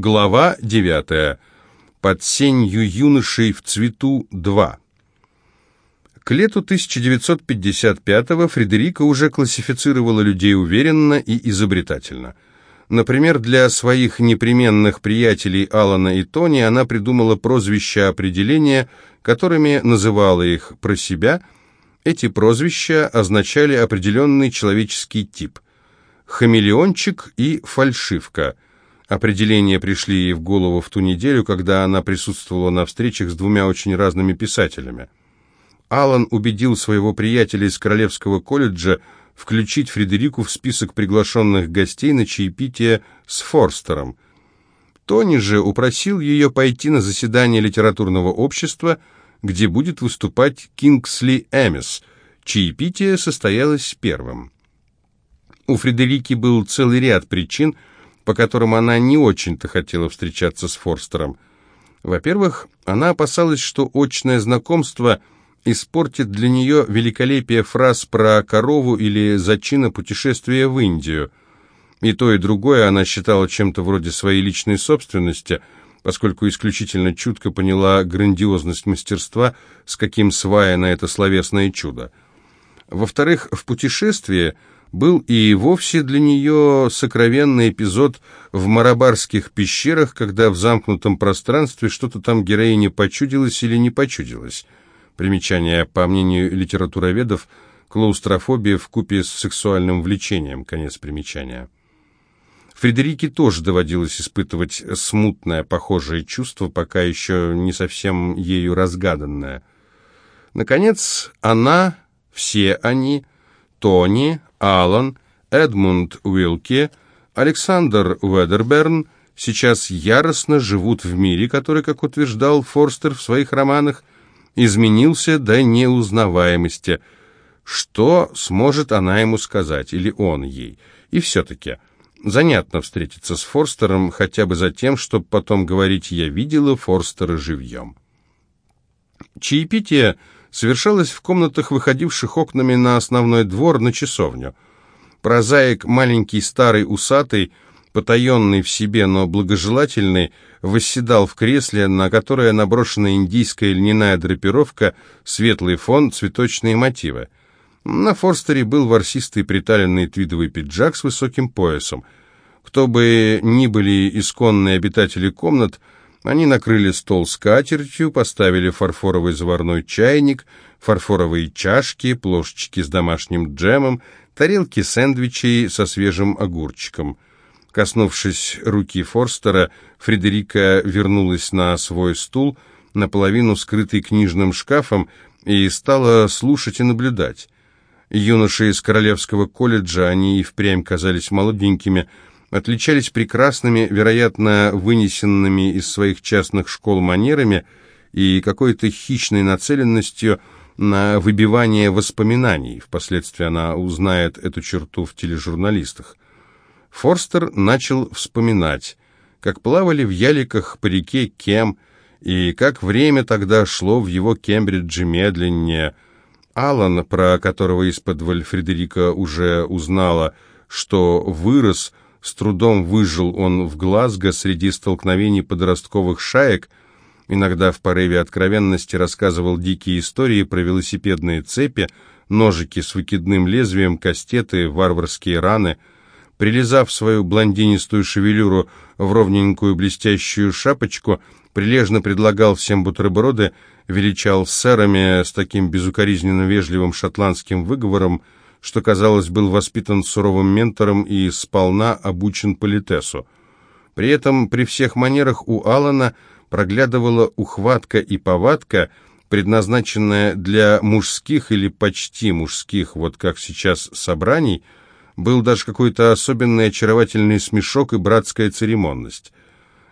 Глава 9. Под сенью юношей в цвету 2. К лету 1955-го Фредерика уже классифицировала людей уверенно и изобретательно. Например, для своих непременных приятелей Алана и Тони она придумала прозвища-определения, которыми называла их про себя. Эти прозвища означали определенный человеческий тип. Хамелеончик и фальшивка – Определения пришли ей в голову в ту неделю, когда она присутствовала на встречах с двумя очень разными писателями. Алан убедил своего приятеля из Королевского колледжа включить Фредерику в список приглашенных гостей на чаепитие с Форстером. Тони же упросил ее пойти на заседание литературного общества, где будет выступать Кингсли Эмис. Чаепитие состоялось первым. У Фредерики был целый ряд причин, по которым она не очень-то хотела встречаться с Форстером. Во-первых, она опасалась, что очное знакомство испортит для нее великолепие фраз про корову или зачина путешествия в Индию. И то, и другое она считала чем-то вроде своей личной собственности, поскольку исключительно чутко поняла грандиозность мастерства, с каким сваяно это словесное чудо. Во-вторых, в путешествии – был и вовсе для нее сокровенный эпизод в Марабарских пещерах, когда в замкнутом пространстве что-то там героине почудилось или не почудилось. Примечание, по мнению литературоведов, клаустрофобия в купе с сексуальным влечением, конец примечания. Фредерике тоже доводилось испытывать смутное, похожее чувство, пока еще не совсем ею разгаданное. Наконец, она, все они, Тони, Алан, Эдмунд Уилки, Александр Уэдерберн сейчас яростно живут в мире, который, как утверждал Форстер в своих романах, изменился до неузнаваемости. Что сможет она ему сказать, или он ей? И все-таки занятно встретиться с Форстером хотя бы за тем, чтобы потом говорить «я видела Форстера живьем». Чаепитие совершалось в комнатах, выходивших окнами на основной двор на часовню. Прозаик, маленький, старый, усатый, потаенный в себе, но благожелательный, восседал в кресле, на которое наброшена индийская льняная драпировка, светлый фон, цветочные мотивы. На Форстере был ворсистый приталенный твидовый пиджак с высоким поясом. Кто бы ни были исконные обитатели комнат, они накрыли стол скатертью, поставили фарфоровый заварной чайник, фарфоровые чашки, плошечки с домашним джемом, тарелки сэндвичей со свежим огурчиком. Коснувшись руки Форстера, Фредерика вернулась на свой стул, наполовину скрытый книжным шкафом, и стала слушать и наблюдать. Юноши из Королевского колледжа, они и впрямь казались молоденькими, отличались прекрасными, вероятно, вынесенными из своих частных школ манерами и какой-то хищной нацеленностью на выбивание воспоминаний. Впоследствии она узнает эту черту в тележурналистах. Форстер начал вспоминать, как плавали в яликах по реке Кем, и как время тогда шло в его Кембридже медленнее. Алан, про которого из-под Фредерика уже узнала, что вырос – с трудом выжил он в Глазго среди столкновений подростковых шаек, иногда в порыве откровенности рассказывал дикие истории про велосипедные цепи, ножики с выкидным лезвием, кастеты, варварские раны. Прилизав свою блондинистую шевелюру в ровненькую блестящую шапочку, прилежно предлагал всем бутерброды, величал сэрами с таким безукоризненно вежливым шотландским выговором, что, казалось, был воспитан суровым ментором и сполна обучен политесу. При этом при всех манерах у Алана проглядывала ухватка и повадка, предназначенная для мужских или почти мужских, вот как сейчас, собраний, был даже какой-то особенный очаровательный смешок и братская церемонность.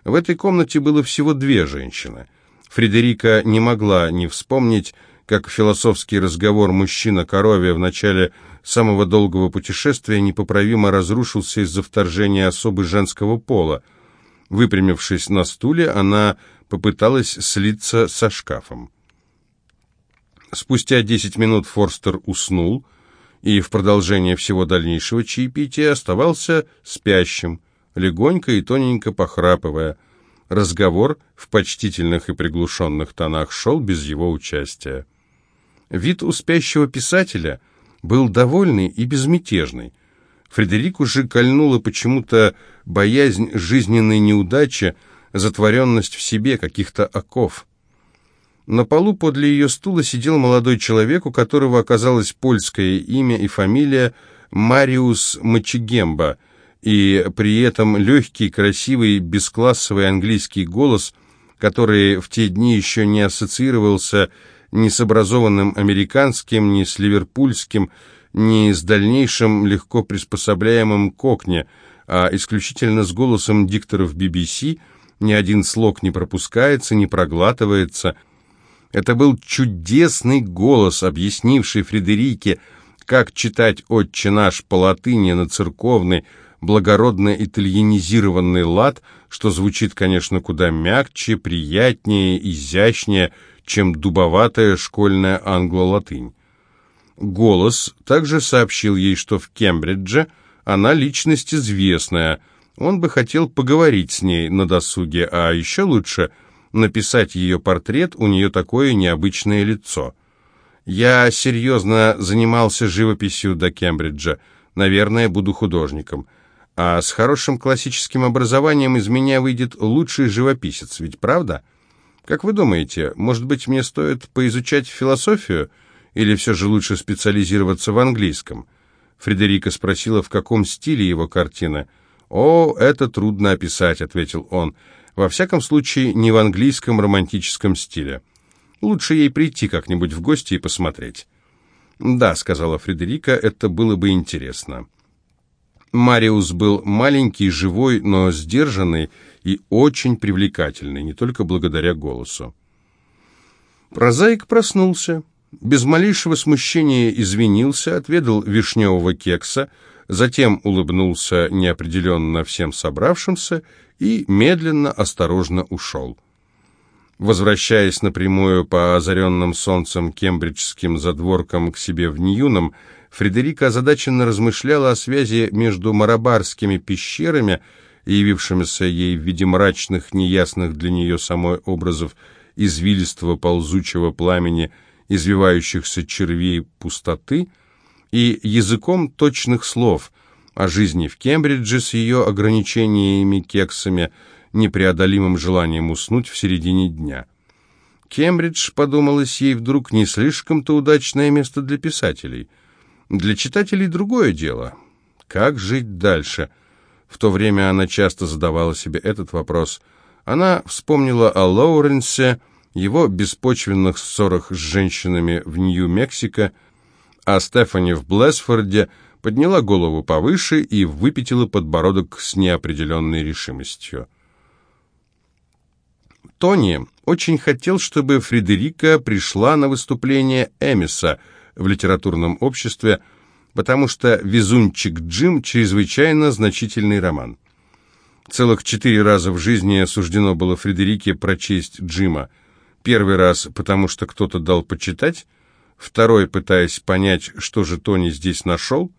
В этой комнате было всего две женщины. Фредерика не могла не вспомнить, как философский разговор мужчина-коровья в начале самого долгого путешествия непоправимо разрушился из-за вторжения особы женского пола. Выпрямившись на стуле, она попыталась слиться со шкафом. Спустя десять минут Форстер уснул и в продолжение всего дальнейшего чаепития оставался спящим, легонько и тоненько похрапывая. Разговор в почтительных и приглушенных тонах шел без его участия. Вид у спящего писателя был довольный и безмятежный. Фредерику же кольнула почему-то боязнь жизненной неудачи, затворенность в себе каких-то оков. На полу подле ее стула сидел молодой человек, у которого оказалось польское имя и фамилия Мариус Мачигемба, и при этом легкий, красивый, бесклассовый английский голос, который в те дни еще не ассоциировался ни с образованным американским, ни с ливерпульским, ни с дальнейшим легко приспособляемым кокне, а исключительно с голосом дикторов BBC, ни один слог не пропускается, не проглатывается. Это был чудесный голос, объяснивший Фредерике, как читать «Отче наш» по латыни на церковный, благородно итальянизированный лад, что звучит, конечно, куда мягче, приятнее, изящнее, чем дубоватая школьная англо-латынь. Голос также сообщил ей, что в Кембридже она личность известная, он бы хотел поговорить с ней на досуге, а еще лучше написать ее портрет, у нее такое необычное лицо. Я серьезно занимался живописью до Кембриджа, наверное, буду художником. А с хорошим классическим образованием из меня выйдет лучший живописец, ведь правда? Как вы думаете, может быть, мне стоит поизучать философию или все же лучше специализироваться в английском? Фредерика спросила, в каком стиле его картина. «О, это трудно описать», — ответил он. «Во всяком случае, не в английском романтическом стиле. Лучше ей прийти как-нибудь в гости и посмотреть». «Да», — сказала Фредерика, — «это было бы интересно». Мариус был маленький, живой, но сдержанный и очень привлекательный, не только благодаря голосу. Прозаик проснулся, без малейшего смущения извинился, отведал вишневого кекса, затем улыбнулся неопределенно всем собравшимся и медленно, осторожно ушел. Возвращаясь напрямую по озаренным солнцем кембриджским задворкам к себе в Ньюном, Фредерика озадаченно размышляла о связи между Марабарскими пещерами, явившимися ей в виде мрачных, неясных для нее самой образов извилистого ползучего пламени, извивающихся червей пустоты, и языком точных слов о жизни в Кембридже с ее ограничениями, кексами, непреодолимым желанием уснуть в середине дня. Кембридж, подумалось ей вдруг, не слишком-то удачное место для писателей – для читателей другое дело. Как жить дальше? В то время она часто задавала себе этот вопрос. Она вспомнила о Лоуренсе, его беспочвенных ссорах с женщинами в Нью-Мексико, а Стефани в Блэсфорде подняла голову повыше и выпятила подбородок с неопределенной решимостью. Тони очень хотел, чтобы Фредерика пришла на выступление Эмиса – в литературном обществе, потому что «Везунчик Джим» — чрезвычайно значительный роман. Целых четыре раза в жизни суждено было Фредерике прочесть Джима. Первый раз, потому что кто-то дал почитать, второй, пытаясь понять, что же Тони здесь нашел,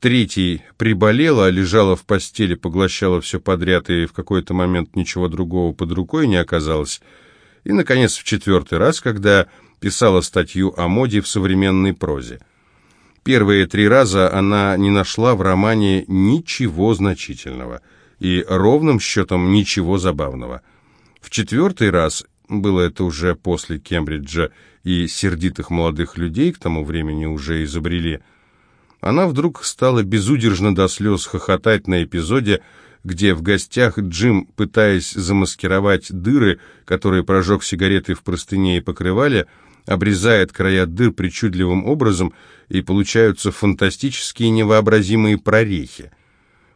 третий приболела, лежала в постели, поглощала все подряд, и в какой-то момент ничего другого под рукой не оказалось, и, наконец, в четвертый раз, когда писала статью о моде в современной прозе. Первые три раза она не нашла в романе ничего значительного и ровным счетом ничего забавного. В четвертый раз, было это уже после Кембриджа и сердитых молодых людей к тому времени уже изобрели, она вдруг стала безудержно до слез хохотать на эпизоде, где в гостях Джим, пытаясь замаскировать дыры, которые прожег сигареты в простыне и покрывале, обрезает края дыр причудливым образом, и получаются фантастические невообразимые прорехи.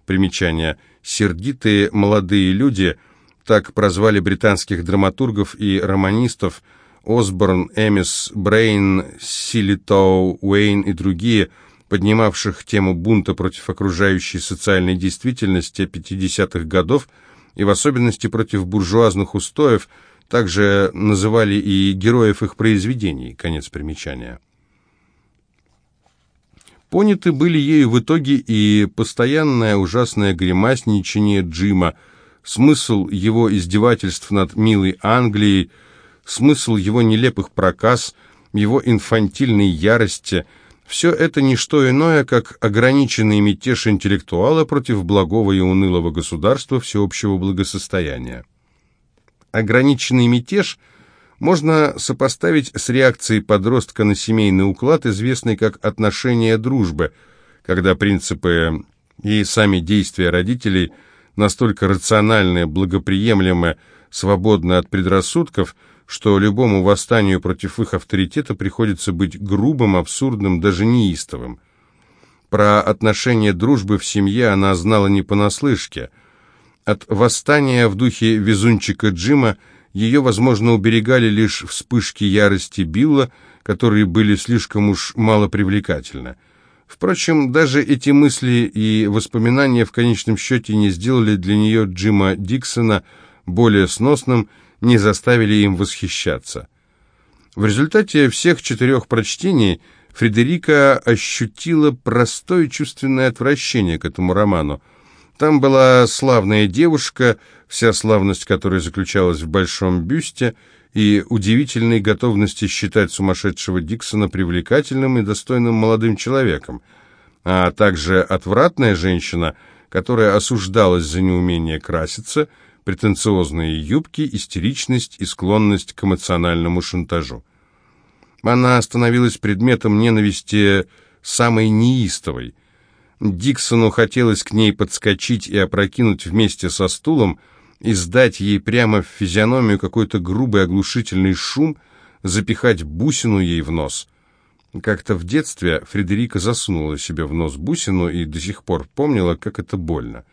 Примечание. Сердитые молодые люди, так прозвали британских драматургов и романистов, Осборн, Эмис, Брейн, Силитоу, Уэйн и другие, поднимавших тему бунта против окружающей социальной действительности 50-х годов и в особенности против буржуазных устоев, также называли и героев их произведений. Конец примечания. Поняты были ею в итоге и постоянное ужасное гримасничание Джима, смысл его издевательств над милой Англией, смысл его нелепых проказ, его инфантильной ярости – все это не что иное, как ограниченный мятеж интеллектуала против благого и унылого государства всеобщего благосостояния. Ограниченный мятеж можно сопоставить с реакцией подростка на семейный уклад, известный как отношение дружбы, когда принципы и сами действия родителей настолько рациональны, благоприемлемы, свободны от предрассудков – что любому восстанию против их авторитета приходится быть грубым, абсурдным, даже неистовым. Про отношения дружбы в семье она знала не понаслышке. От восстания в духе везунчика Джима ее, возможно, уберегали лишь вспышки ярости Билла, которые были слишком уж малопривлекательны. Впрочем, даже эти мысли и воспоминания в конечном счете не сделали для нее Джима Диксона более сносным не заставили им восхищаться. В результате всех четырех прочтений Фредерика ощутила простое чувственное отвращение к этому роману. Там была славная девушка, вся славность которой заключалась в большом бюсте и удивительной готовности считать сумасшедшего Диксона привлекательным и достойным молодым человеком, а также отвратная женщина, которая осуждалась за неумение краситься – претенциозные юбки, истеричность и склонность к эмоциональному шантажу. Она становилась предметом ненависти самой неистовой. Диксону хотелось к ней подскочить и опрокинуть вместе со стулом, и сдать ей прямо в физиономию какой-то грубый оглушительный шум, запихать бусину ей в нос. Как-то в детстве Фредерика засунула себе в нос бусину и до сих пор помнила, как это больно.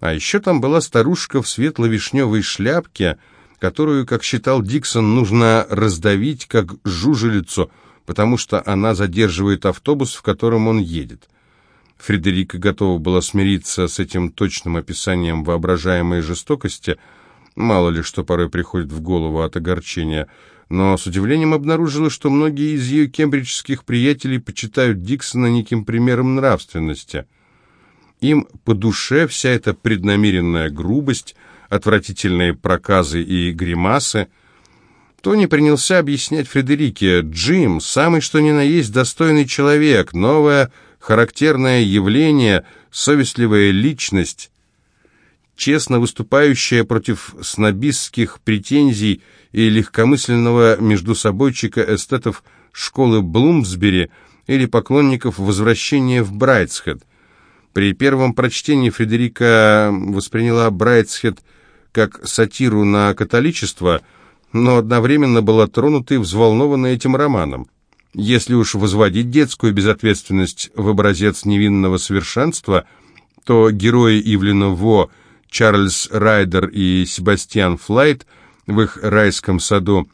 А еще там была старушка в светло-вишневой шляпке, которую, как считал Диксон, нужно раздавить, как жужелицу, потому что она задерживает автобус, в котором он едет. Фредерика готова была смириться с этим точным описанием воображаемой жестокости, мало ли что порой приходит в голову от огорчения, но с удивлением обнаружила, что многие из ее кембриджских приятелей почитают Диксона неким примером нравственности – им по душе вся эта преднамеренная грубость, отвратительные проказы и гримасы. Тони принялся объяснять Фредерике, «Джим, самый что ни на есть достойный человек, новое характерное явление, совестливая личность, честно выступающая против снобистских претензий и легкомысленного междусобойчика эстетов школы Блумсбери или поклонников возвращения в Брайтсхед. При первом прочтении Фредерика восприняла Брайтсхед как сатиру на католичество, но одновременно была тронута и взволнована этим романом. Если уж возводить детскую безответственность в образец невинного совершенства, то герои Ивлина Во, Чарльз Райдер и Себастьян Флайт в их райском саду,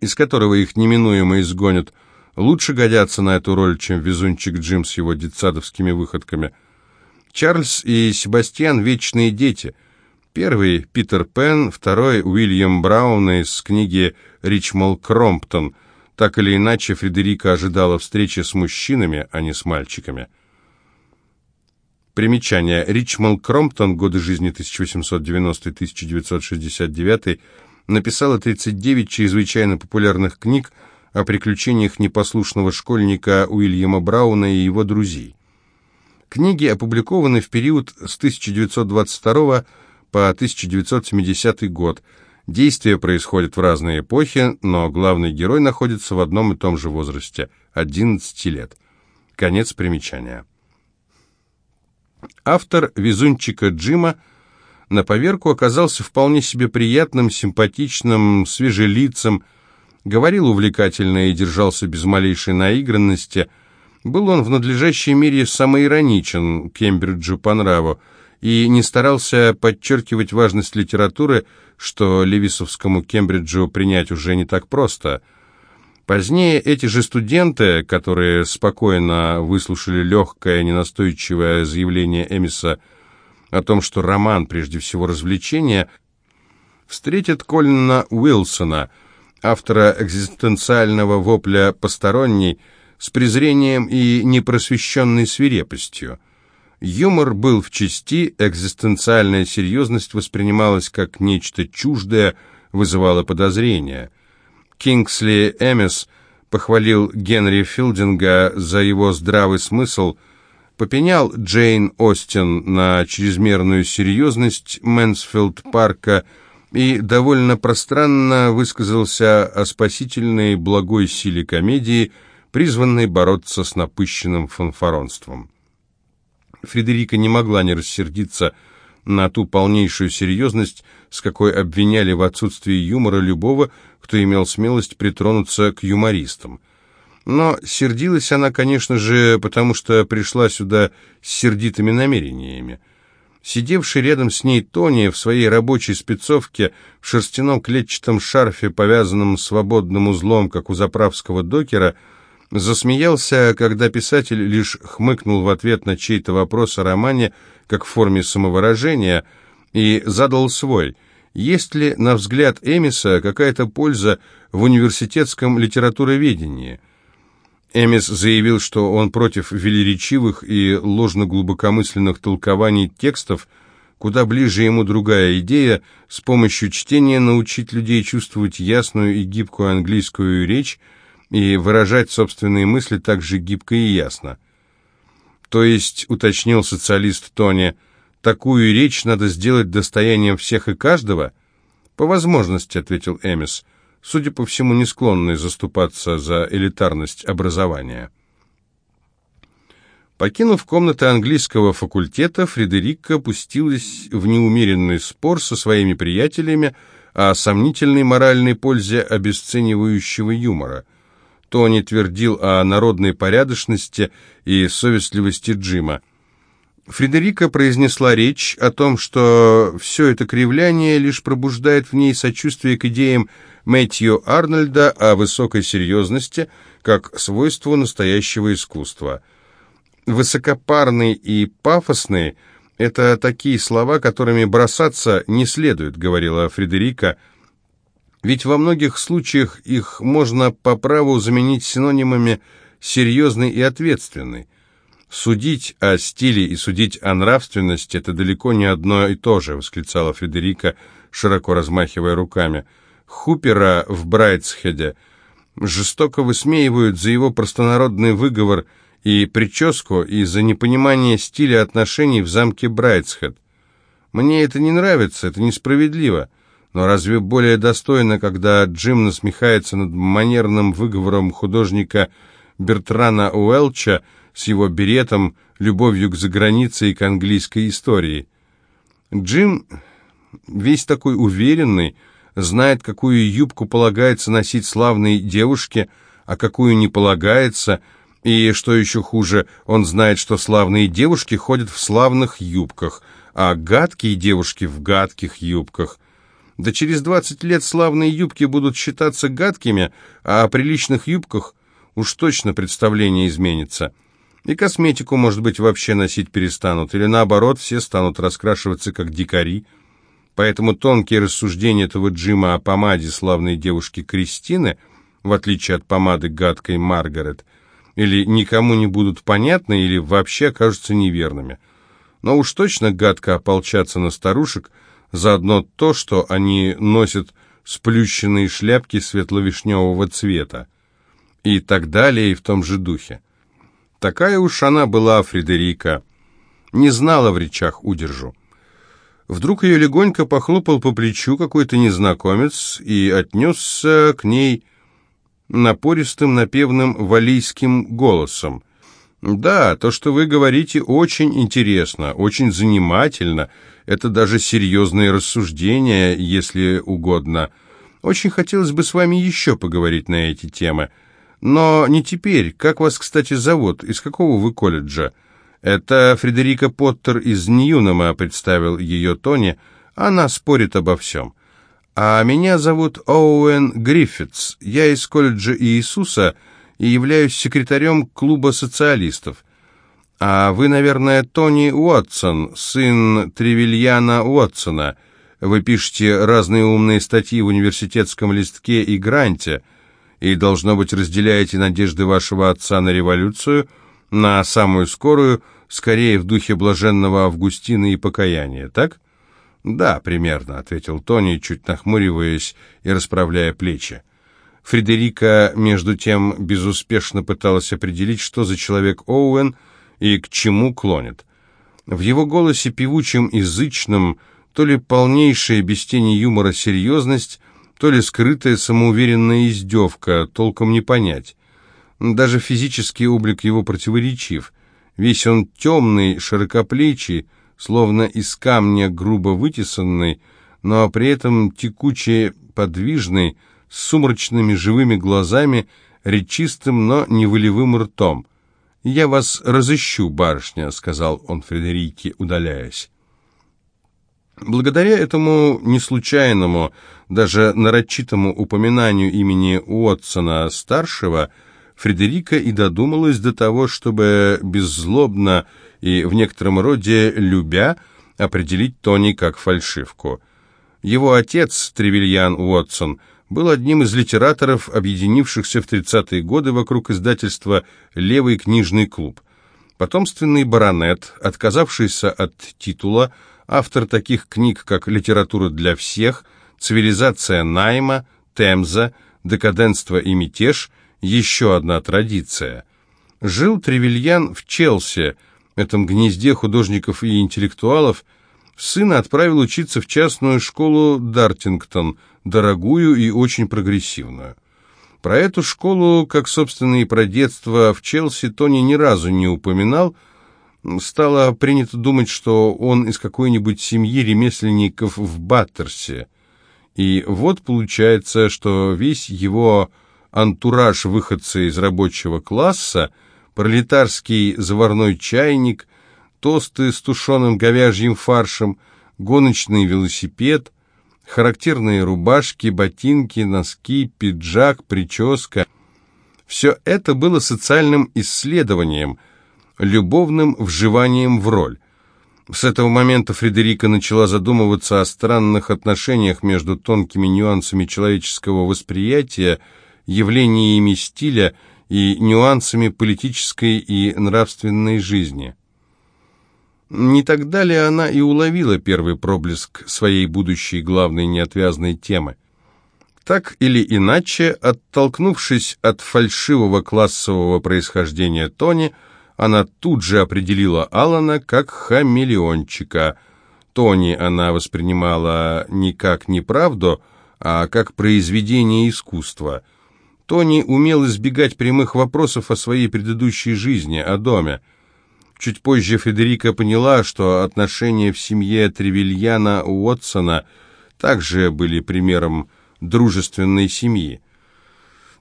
из которого их неминуемо изгонят, лучше годятся на эту роль, чем везунчик Джим с его детсадовскими выходками – Чарльз и Себастьян – вечные дети. Первый – Питер Пен, второй – Уильям Браун из книги «Ричмол Кромптон». Так или иначе, Фредерика ожидала встречи с мужчинами, а не с мальчиками. Примечание. Ричмол Кромптон, годы жизни 1890-1969, написала 39 чрезвычайно популярных книг о приключениях непослушного школьника Уильяма Брауна и его друзей. Книги опубликованы в период с 1922 по 1970 год. Действия происходят в разные эпохи, но главный герой находится в одном и том же возрасте – 11 лет. Конец примечания. Автор «Везунчика Джима» на поверку оказался вполне себе приятным, симпатичным, свежелицем, говорил увлекательно и держался без малейшей наигранности – был он в надлежащей мере самоироничен Кембриджу по нраву и не старался подчеркивать важность литературы, что Левисовскому Кембриджу принять уже не так просто. Позднее эти же студенты, которые спокойно выслушали легкое, ненастойчивое заявление Эмиса о том, что роман прежде всего развлечение, встретят Колина Уилсона, автора экзистенциального вопля «Посторонний», с презрением и непросвещенной свирепостью. Юмор был в чести, экзистенциальная серьезность воспринималась как нечто чуждое, вызывала подозрения. Кингсли Эмис похвалил Генри Филдинга за его здравый смысл, попенял Джейн Остин на чрезмерную серьезность Мэнсфилд Парка и довольно пространно высказался о спасительной благой силе комедии, призванной бороться с напыщенным фанфаронством. Фредерика не могла не рассердиться на ту полнейшую серьезность, с какой обвиняли в отсутствии юмора любого, кто имел смелость притронуться к юмористам. Но сердилась она, конечно же, потому что пришла сюда с сердитыми намерениями. Сидевший рядом с ней Тони в своей рабочей спецовке, в шерстяном клетчатом шарфе, повязанном свободным узлом, как у заправского докера, засмеялся, когда писатель лишь хмыкнул в ответ на чей-то вопрос о романе, как в форме самовыражения, и задал свой. Есть ли, на взгляд Эмиса, какая-то польза в университетском литературоведении? Эмис заявил, что он против велеречивых и ложно-глубокомысленных толкований текстов, куда ближе ему другая идея, с помощью чтения научить людей чувствовать ясную и гибкую английскую речь, и выражать собственные мысли так же гибко и ясно. То есть, уточнил социалист Тони, такую речь надо сделать достоянием всех и каждого? По возможности, ответил Эмис, судя по всему, не склонный заступаться за элитарность образования. Покинув комнаты английского факультета, Фредерика пустилась в неумеренный спор со своими приятелями о сомнительной моральной пользе обесценивающего юмора – Тони твердил о народной порядочности и совестливости Джима. Фредерика произнесла речь о том, что все это кривляние лишь пробуждает в ней сочувствие к идеям Мэтью Арнольда о высокой серьезности как свойству настоящего искусства. «Высокопарный и пафосный» — это такие слова, которыми бросаться не следует, говорила Фредерика, — ведь во многих случаях их можно по праву заменить синонимами «серьезный» и «ответственный». «Судить о стиле и судить о нравственности – это далеко не одно и то же», – восклицала Федерика, широко размахивая руками. Хупера в Брайтсхеде жестоко высмеивают за его простонародный выговор и прическу и за непонимание стиля отношений в замке Брайтсхед. Мне это не нравится, это несправедливо. Но разве более достойно, когда Джим насмехается над манерным выговором художника Бертрана Уэлча с его беретом, любовью к загранице и к английской истории? Джим весь такой уверенный, знает, какую юбку полагается носить славной девушке, а какую не полагается, и, что еще хуже, он знает, что славные девушки ходят в славных юбках, а гадкие девушки в гадких юбках – да через 20 лет славные юбки будут считаться гадкими, а о приличных юбках уж точно представление изменится. И косметику, может быть, вообще носить перестанут, или наоборот, все станут раскрашиваться как дикари. Поэтому тонкие рассуждения этого Джима о помаде славной девушки Кристины, в отличие от помады гадкой Маргарет, или никому не будут понятны, или вообще окажутся неверными. Но уж точно гадко ополчаться на старушек – заодно то, что они носят сплющенные шляпки светло-вишневого цвета. И так далее, и в том же духе. Такая уж она была, Фредерика. Не знала в речах удержу. Вдруг ее легонько похлопал по плечу какой-то незнакомец и отнесся к ней напористым, напевным валийским голосом. «Да, то, что вы говорите, очень интересно, очень занимательно. Это даже серьезные рассуждения, если угодно. Очень хотелось бы с вами еще поговорить на эти темы. Но не теперь. Как вас, кстати, зовут? Из какого вы колледжа?» «Это Фредерика Поттер из Ньюнема», — представил ее Тони. «Она спорит обо всем». «А меня зовут Оуэн Гриффитс. Я из колледжа Иисуса» и являюсь секретарем клуба социалистов. А вы, наверное, Тони Уотсон, сын Тревельяна Уотсона. Вы пишете разные умные статьи в университетском листке и гранте. и, должно быть, разделяете надежды вашего отца на революцию, на самую скорую, скорее в духе блаженного Августина и покаяния, так?» «Да, примерно», — ответил Тони, чуть нахмуриваясь и расправляя плечи. Фредерика, между тем, безуспешно пыталась определить, что за человек Оуэн и к чему клонит. В его голосе певучем и зычном то ли полнейшая без тени юмора серьезность, то ли скрытая самоуверенная издевка, толком не понять. Даже физический облик его противоречив. Весь он темный, широкоплечий, словно из камня грубо вытесанный, но при этом текучий, подвижный, с сумрачными живыми глазами, речистым, но не волевым ртом. «Я вас разыщу, барышня», — сказал он Фредерике, удаляясь. Благодаря этому неслучайному, даже нарочитому упоминанию имени Уотсона-старшего, Фредерика и додумалась до того, чтобы беззлобно и в некотором роде любя определить Тони как фальшивку. Его отец, Тревельян Уотсон, был одним из литераторов, объединившихся в 30-е годы вокруг издательства «Левый книжный клуб». Потомственный баронет, отказавшийся от титула, автор таких книг, как «Литература для всех», «Цивилизация найма», «Темза», «Декаденство и мятеж», еще одна традиция. Жил Тревельян в Челси, этом гнезде художников и интеллектуалов, сына отправил учиться в частную школу Дартингтон – дорогую и очень прогрессивную. Про эту школу, как, собственно, и про детство в Челси, Тони ни разу не упоминал. Стало принято думать, что он из какой-нибудь семьи ремесленников в Баттерсе. И вот получается, что весь его антураж выходца из рабочего класса, пролетарский заварной чайник, тосты с тушеным говяжьим фаршем, гоночный велосипед – характерные рубашки, ботинки, носки, пиджак, прическа. Все это было социальным исследованием, любовным вживанием в роль. С этого момента Фредерика начала задумываться о странных отношениях между тонкими нюансами человеческого восприятия, явлениями стиля и нюансами политической и нравственной жизни. Не тогда ли она и уловила первый проблеск своей будущей главной неотвязной темы? Так или иначе, оттолкнувшись от фальшивого классового происхождения Тони, она тут же определила Алана как хамелеончика. Тони она воспринимала не как неправду, а как произведение искусства. Тони умел избегать прямых вопросов о своей предыдущей жизни, о доме. Чуть позже Федерика поняла, что отношения в семье Тревельяна Уотсона также были примером дружественной семьи.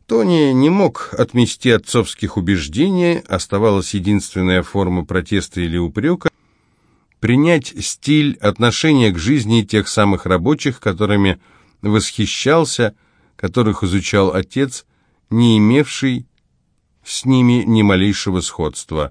Тони не мог отмести отцовских убеждений, оставалась единственная форма протеста или упрека – принять стиль отношения к жизни тех самых рабочих, которыми восхищался, которых изучал отец, не имевший с ними ни малейшего сходства.